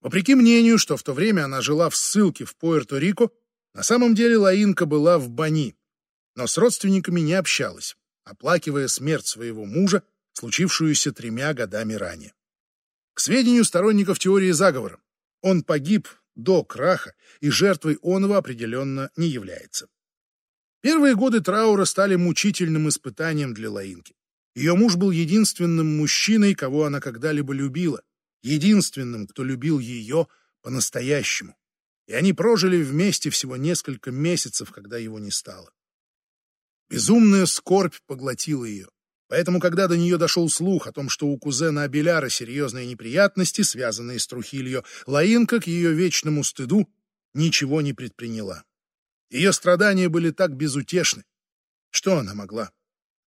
Вопреки мнению, что в то время она жила в ссылке в Пуэрто-Рико, на самом деле Лаинка была в Бани, но с родственниками не общалась, оплакивая смерть своего мужа, случившуюся тремя годами ранее. К сведению сторонников теории заговора, он погиб до краха и жертвой оного определенно не является. Первые годы траура стали мучительным испытанием для Лаинки. Ее муж был единственным мужчиной, кого она когда-либо любила, единственным, кто любил ее по-настоящему. И они прожили вместе всего несколько месяцев, когда его не стало. Безумная скорбь поглотила ее. Поэтому, когда до нее дошел слух о том, что у кузена Абеляра серьезные неприятности, связанные с Трухильо, Лаинка к ее вечному стыду ничего не предприняла. Ее страдания были так безутешны. Что она могла?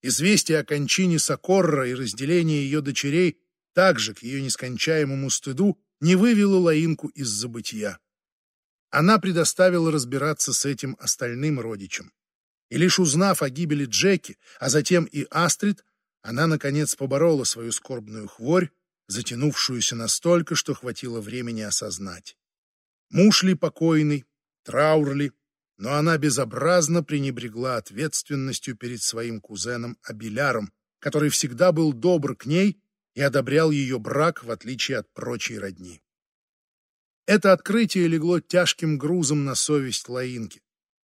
Известие о кончине Сокорра и разделении ее дочерей также, к ее нескончаемому стыду, не вывело Лаинку из забытия. Она предоставила разбираться с этим остальным родичам. И лишь узнав о гибели Джеки, а затем и Астрид, она, наконец, поборола свою скорбную хворь, затянувшуюся настолько, что хватило времени осознать. Муж ли покойный, траур ли, но она безобразно пренебрегла ответственностью перед своим кузеном Абиляром, который всегда был добр к ней и одобрял ее брак, в отличие от прочей родни. Это открытие легло тяжким грузом на совесть Лаинки.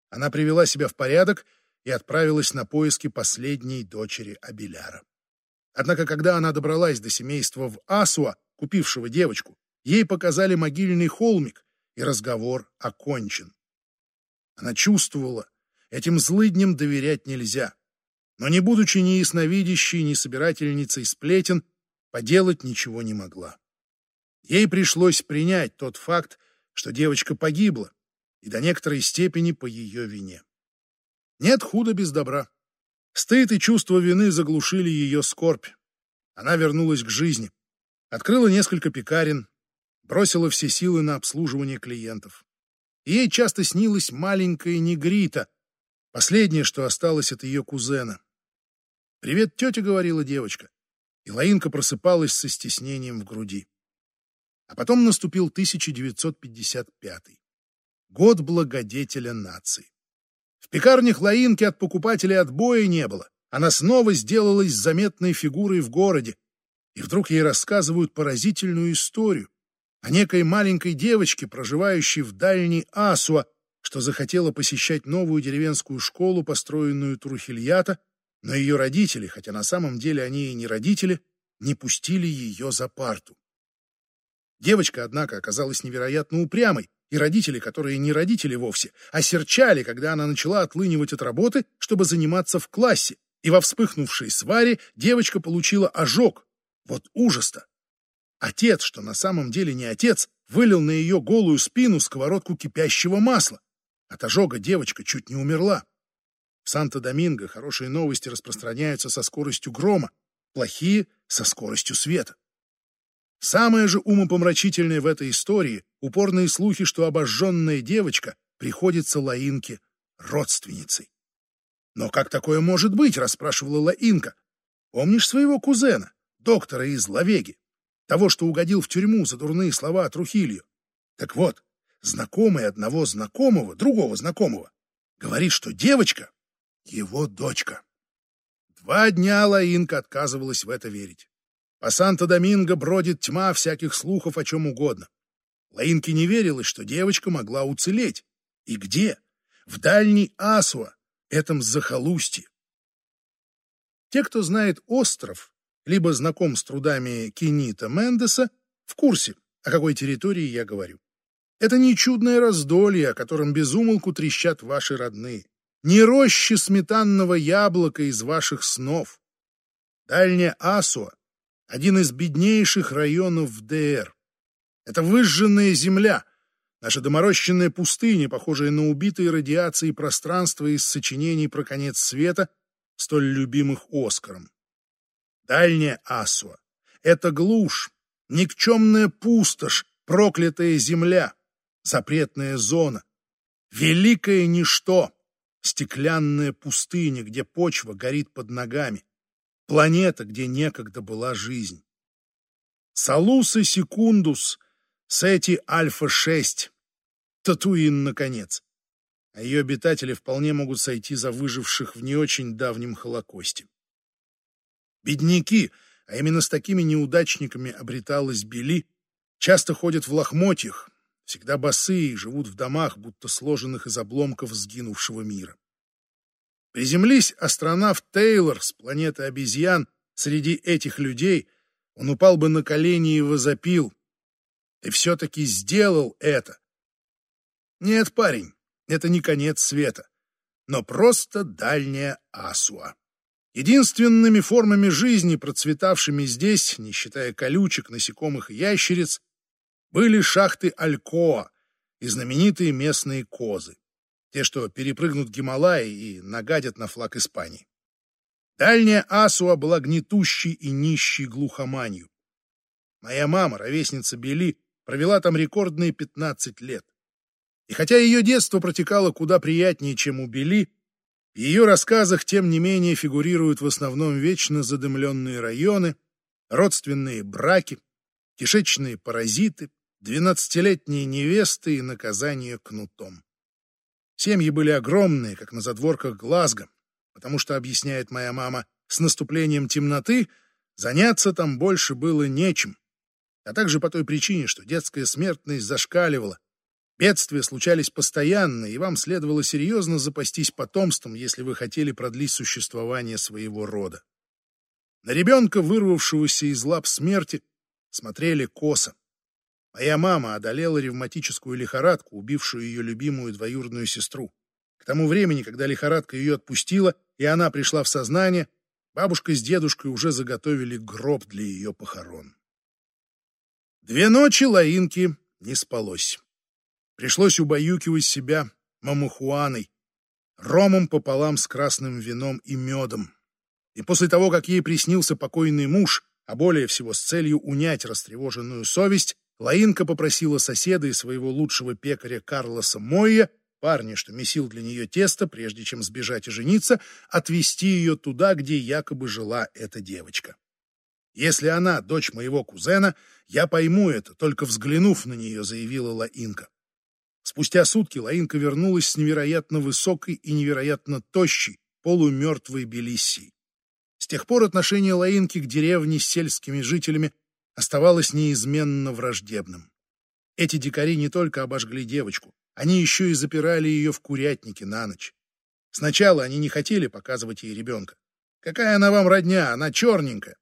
Она привела себя в порядок и отправилась на поиски последней дочери Абеляра. Однако, когда она добралась до семейства в Асуа, купившего девочку, ей показали могильный холмик, и разговор окончен. Она чувствовала, этим злыдням доверять нельзя. Но не будучи ни ясновидящей, ни собирательницей сплетен, поделать ничего не могла. Ей пришлось принять тот факт, что девочка погибла, и до некоторой степени по ее вине. Нет худа без добра. Стыд и чувство вины заглушили ее скорбь. Она вернулась к жизни, открыла несколько пекарен, бросила все силы на обслуживание клиентов. Ей часто снилась маленькая негрита, последнее, что осталось от ее кузена. «Привет, тетя», — говорила девочка, и Лаинка просыпалась со стеснением в груди. А потом наступил 1955 год благодетеля нации. В пекарнях Лаинки от покупателей отбоя не было. Она снова сделалась заметной фигурой в городе. И вдруг ей рассказывают поразительную историю о некой маленькой девочке, проживающей в дальней Асуа, что захотела посещать новую деревенскую школу, построенную Трухильята, но ее родители, хотя на самом деле они и не родители, не пустили ее за парту. Девочка, однако, оказалась невероятно упрямой, и родители, которые не родители вовсе, осерчали, когда она начала отлынивать от работы, чтобы заниматься в классе, и во вспыхнувшей сваре девочка получила ожог. Вот ужас-то! Отец, что на самом деле не отец, вылил на ее голую спину сковородку кипящего масла. От ожога девочка чуть не умерла. В Санто-Доминго хорошие новости распространяются со скоростью грома, плохие — со скоростью света. Самое же умопомрачительное в этой истории — упорные слухи, что обожженная девочка приходится Лаинке родственницей. «Но как такое может быть?» — расспрашивала Лаинка. «Помнишь своего кузена, доктора из Лавеги, того, что угодил в тюрьму за дурные слова о Трухилью? Так вот, знакомый одного знакомого, другого знакомого, говорит, что девочка — его дочка». Два дня Лаинка отказывалась в это верить. По Санто-Доминго бродит тьма всяких слухов о чем угодно. Лаинке не верилось, что девочка могла уцелеть. И где? В дальней Асуа, этом захолустье. Те, кто знает остров, либо знаком с трудами Кенита Мендеса, в курсе, о какой территории я говорю. Это не чудное раздолье, о котором безумолку трещат ваши родные, не рощи сметанного яблока из ваших снов. Дальняя Асуа один из беднейших районов в ДР. Это выжженная земля, наша доморощенная пустыня, похожая на убитые радиацией пространство из сочинений про конец света, столь любимых Оскаром. Дальняя Асуа — это глушь, никчемная пустошь, проклятая земля, запретная зона, великое ничто, стеклянная пустыня, где почва горит под ногами, планета, где некогда была жизнь. Салус и Секундус, Сети Альфа-6, Татуин, наконец. А ее обитатели вполне могут сойти за выживших в не очень давнем Холокосте. Бедняки, а именно с такими неудачниками обреталась Бели, часто ходят в лохмотьях, всегда босые и живут в домах, будто сложенных из обломков сгинувшего мира. Приземлись астронавт Тейлор с планеты обезьян среди этих людей, он упал бы на колени и возопил. Ты все-таки сделал это. Нет, парень, это не конец света, но просто дальняя Асуа. Единственными формами жизни, процветавшими здесь, не считая колючек, насекомых и ящериц, были шахты Алькоа и знаменитые местные козы те, что перепрыгнут Гималаи и нагадят на флаг Испании. Дальняя Асуа была гнетущей и нищей глухоманью. Моя мама, ровесница Бели, провела там рекордные 15 лет. И хотя ее детство протекало куда приятнее, чем у Бели, в ее рассказах, тем не менее, фигурируют в основном вечно задымленные районы, родственные браки, кишечные паразиты, двенадцатилетние невесты и наказание кнутом. Семьи были огромные, как на задворках Глазго, потому что, объясняет моя мама, с наступлением темноты заняться там больше было нечем, а также по той причине, что детская смертность зашкаливала. Бедствия случались постоянно, и вам следовало серьезно запастись потомством, если вы хотели продлить существование своего рода. На ребенка, вырвавшегося из лап смерти, смотрели косо. Моя мама одолела ревматическую лихорадку, убившую ее любимую двоюродную сестру. К тому времени, когда лихорадка ее отпустила, и она пришла в сознание, бабушка с дедушкой уже заготовили гроб для ее похорон. Две ночи Лаинки не спалось. Пришлось убаюкивать себя мамухуаной, ромом пополам с красным вином и медом. И после того, как ей приснился покойный муж, а более всего с целью унять растревоженную совесть, Лаинка попросила соседа и своего лучшего пекаря Карлоса Мойя, парня, что месил для нее тесто, прежде чем сбежать и жениться, отвезти ее туда, где якобы жила эта девочка. «Если она дочь моего кузена, я пойму это, только взглянув на нее», — заявила Лаинка. Спустя сутки Лаинка вернулась с невероятно высокой и невероятно тощей, полумертвой Белиссией. С тех пор отношение Лаинки к деревне с сельскими жителями оставалось неизменно враждебным. Эти дикари не только обожгли девочку, они еще и запирали ее в курятнике на ночь. Сначала они не хотели показывать ей ребенка. Какая она вам родня, она черненькая.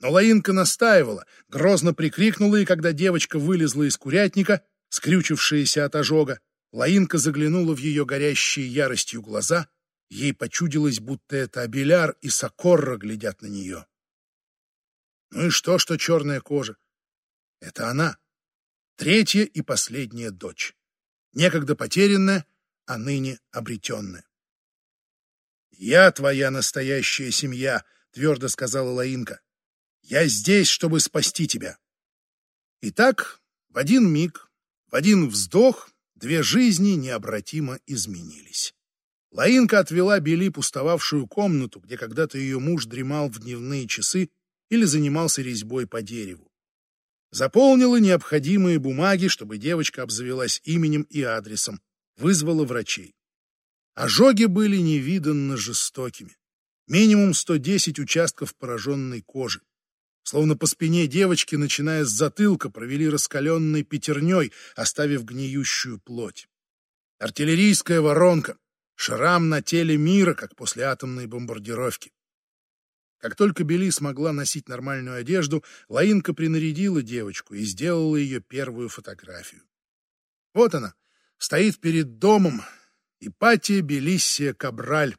Но Лаинка настаивала, грозно прикрикнула, и когда девочка вылезла из курятника, скрючившаяся от ожога, Лаинка заглянула в ее горящие яростью глаза, ей почудилось, будто это Абеляр и Сокорра глядят на нее. Ну и что, что черная кожа? Это она, третья и последняя дочь, некогда потерянная, а ныне обретенная. «Я твоя настоящая семья», — твердо сказала Лаинка. «Я здесь, чтобы спасти тебя». И так, в один миг, в один вздох, две жизни необратимо изменились. Лаинка отвела Бели пустовавшую комнату, где когда-то ее муж дремал в дневные часы или занимался резьбой по дереву. Заполнила необходимые бумаги, чтобы девочка обзавелась именем и адресом, вызвала врачей. Ожоги были невиданно жестокими. Минимум 110 участков пораженной кожи. Словно по спине девочки, начиная с затылка, провели раскаленной пятерней, оставив гниющую плоть. Артиллерийская воронка, шрам на теле мира, как после атомной бомбардировки. Как только Бели смогла носить нормальную одежду, Лаинка принарядила девочку и сделала ее первую фотографию. Вот она, стоит перед домом, Ипатия Белиссия Кабраль,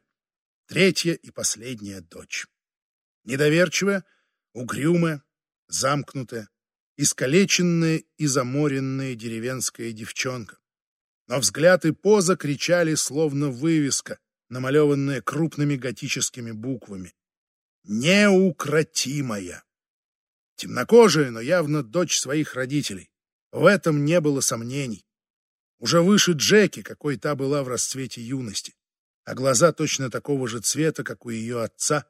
третья и последняя дочь. Недоверчивая, угрюмая, замкнутая, искалеченная и заморенная деревенская девчонка. Но взгляд и поза кричали, словно вывеска, намалеванная крупными готическими буквами. «Неукротимая!» Темнокожая, но явно дочь своих родителей. В этом не было сомнений уже выше Джеки, какой та была в расцвете юности, а глаза точно такого же цвета, как у ее отца,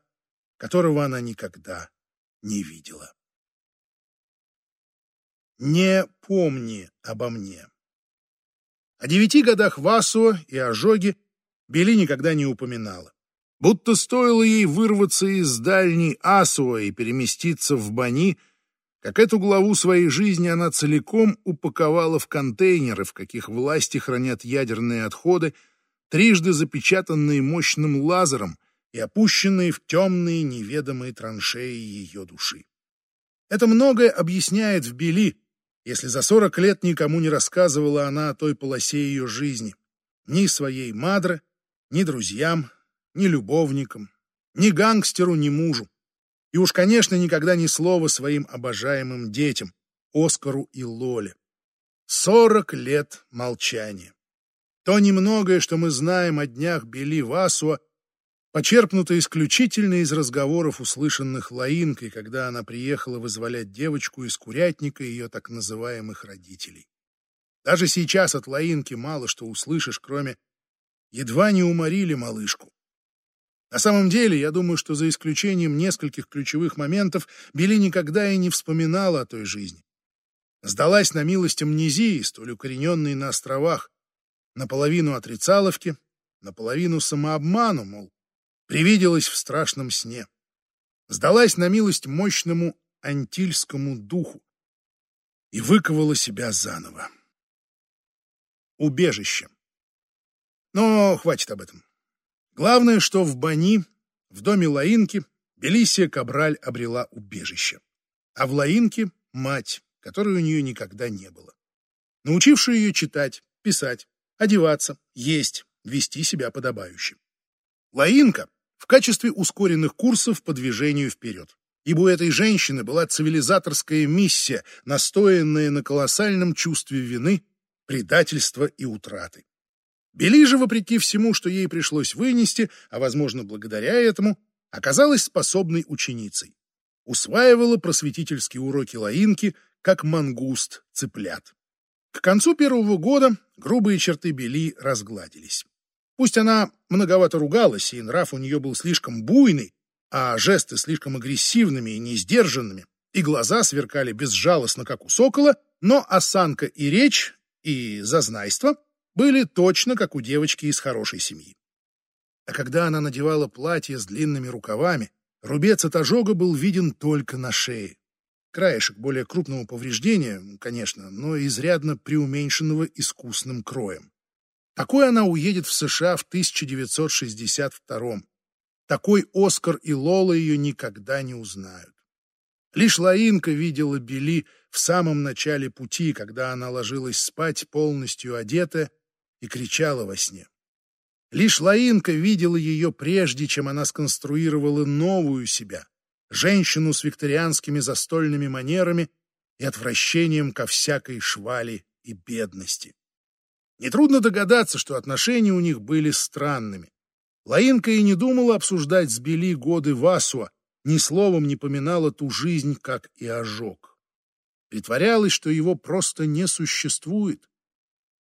которого она никогда не видела. Не помни обо мне. О девяти годах Васуа и ожоге Бели никогда не упоминала. Будто стоило ей вырваться из дальней Асуа и переместиться в Бани, как эту главу своей жизни она целиком упаковала в контейнеры, в каких власти хранят ядерные отходы, трижды запечатанные мощным лазером и опущенные в темные неведомые траншеи ее души. Это многое объясняет в Бели, если за сорок лет никому не рассказывала она о той полосе ее жизни, ни своей мадре, ни друзьям, ни любовникам, ни гангстеру, ни мужу. И уж, конечно, никогда ни слова своим обожаемым детям, Оскару и Лоле. Сорок лет молчания. То немногое, что мы знаем о днях Бели Васуа, почерпнуто исключительно из разговоров, услышанных Лаинкой, когда она приехала вызволять девочку из курятника ее так называемых родителей. Даже сейчас от Лаинки мало что услышишь, кроме «едва не уморили малышку». На самом деле, я думаю, что за исключением нескольких ключевых моментов, Билли никогда и не вспоминала о той жизни. Сдалась на милость амнезии, столь укорененной на островах, наполовину отрицаловки, наполовину самообману, мол, привиделась в страшном сне. Сдалась на милость мощному антильскому духу и выковала себя заново. Убежище. Но хватит об этом. Главное, что в Бани, в доме Лаинки, Белисия Кабраль обрела убежище. А в Лаинке — мать, которой у нее никогда не было. Научившую ее читать, писать, одеваться, есть, вести себя подобающе. Лаинка в качестве ускоренных курсов по движению вперед. Ибо у этой женщины была цивилизаторская миссия, настоянная на колоссальном чувстве вины, предательства и утраты. Бели же, вопреки всему, что ей пришлось вынести, а, возможно, благодаря этому, оказалась способной ученицей. Усваивала просветительские уроки лаинки, как мангуст цыплят. К концу первого года грубые черты Бели разгладились. Пусть она многовато ругалась, и нрав у нее был слишком буйный, а жесты слишком агрессивными и несдержанными, и глаза сверкали безжалостно, как у сокола, но осанка и речь, и зазнайство были точно как у девочки из хорошей семьи. А когда она надевала платье с длинными рукавами, рубец от ожога был виден только на шее. Краешек более крупного повреждения, конечно, но изрядно преуменьшенного искусным кроем. Такой она уедет в США в 1962 -м. Такой Оскар и Лола ее никогда не узнают. Лишь Лаинка видела Бели в самом начале пути, когда она ложилась спать полностью одетая и кричала во сне. Лишь Лаинка видела ее прежде, чем она сконструировала новую себя, женщину с викторианскими застольными манерами и отвращением ко всякой швали и бедности. Нетрудно догадаться, что отношения у них были странными. Лаинка и не думала обсуждать с Бели годы Васуа, ни словом не поминала ту жизнь, как и ожог. Притворялась, что его просто не существует.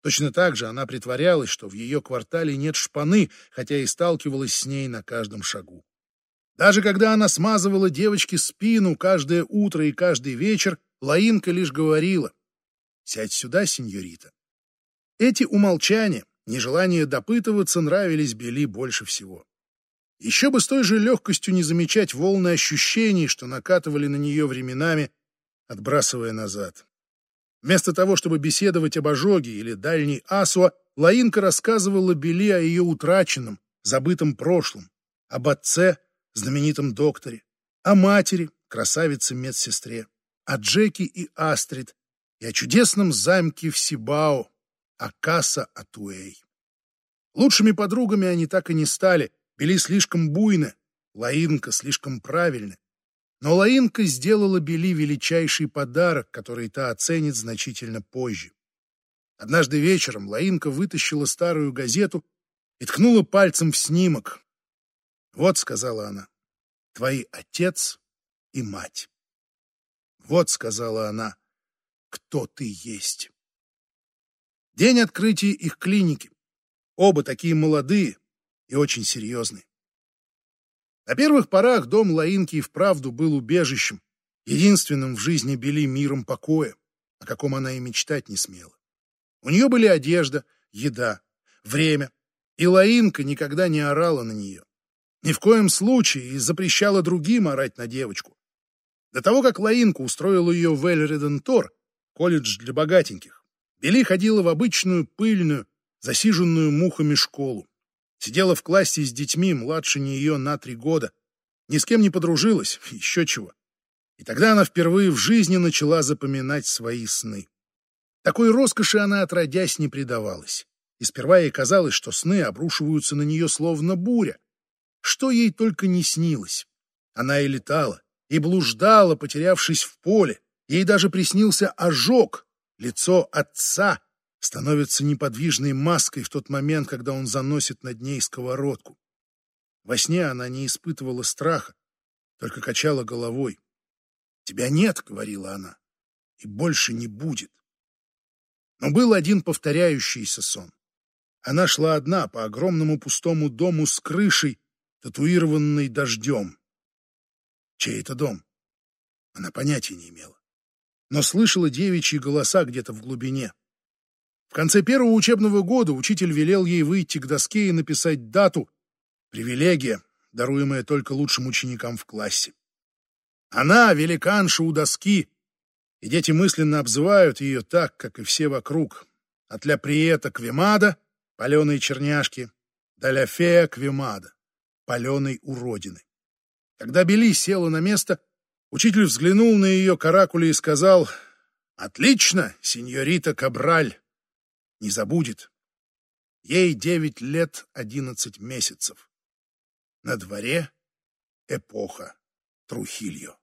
Точно так же она притворялась, что в ее квартале нет шпаны, хотя и сталкивалась с ней на каждом шагу. Даже когда она смазывала девочке спину каждое утро и каждый вечер, Лаинка лишь говорила «Сядь сюда, сеньорита». Эти умолчания, нежелание допытываться, нравились Бели больше всего. Еще бы с той же легкостью не замечать волны ощущений, что накатывали на нее временами, отбрасывая назад. Вместо того, чтобы беседовать об ожоге или дальней Асуа, Лаинка рассказывала Бели о ее утраченном, забытом прошлом, об отце, знаменитом докторе, о матери, красавице-медсестре, о Джеки и Астрид и о чудесном замке в Сибао, Касса Атуэй. Лучшими подругами они так и не стали, Бели слишком буйно, Лаинка слишком правильно. Но Лаинка сделала Бели величайший подарок, который та оценит значительно позже. Однажды вечером Лаинка вытащила старую газету и ткнула пальцем в снимок. «Вот», — сказала она, — «твои отец и мать». «Вот», — сказала она, — «кто ты есть». День открытия их клиники. Оба такие молодые, и очень серьезный. На первых порах дом Лаинки и вправду был убежищем, единственным в жизни Бели миром покоя, о каком она и мечтать не смела. У нее были одежда, еда, время, и Лаинка никогда не орала на нее. Ни в коем случае и запрещала другим орать на девочку. До того, как Лаинка устроила ее в Эль-Редентор, колледж для богатеньких, Бели ходила в обычную пыльную, засиженную мухами школу. Сидела в классе с детьми, младше нее на три года. Ни с кем не подружилась, еще чего. И тогда она впервые в жизни начала запоминать свои сны. Такой роскоши она отродясь не предавалась. И сперва ей казалось, что сны обрушиваются на нее словно буря. Что ей только не снилось. Она и летала, и блуждала, потерявшись в поле. Ей даже приснился ожог, лицо отца, становится неподвижной маской в тот момент, когда он заносит над ней сковородку. Во сне она не испытывала страха, только качала головой. «Тебя нет», — говорила она, — «и больше не будет». Но был один повторяющийся сон. Она шла одна по огромному пустому дому с крышей, татуированной дождем. Чей это дом? Она понятия не имела. Но слышала девичьи голоса где-то в глубине. Конце первого учебного года учитель велел ей выйти к доске и написать дату «Привилегия, даруемая только лучшим ученикам в классе». Она великанша у доски, и дети мысленно обзывают ее так, как и все вокруг. От ля приета квемада, паленой черняшки, до ля фея квемада, паленой уродины. Когда Бели села на место, учитель взглянул на ее каракули и сказал «Отлично, сеньорита Кабраль, не забудет. Ей девять лет одиннадцать месяцев. На дворе эпоха Трухильо.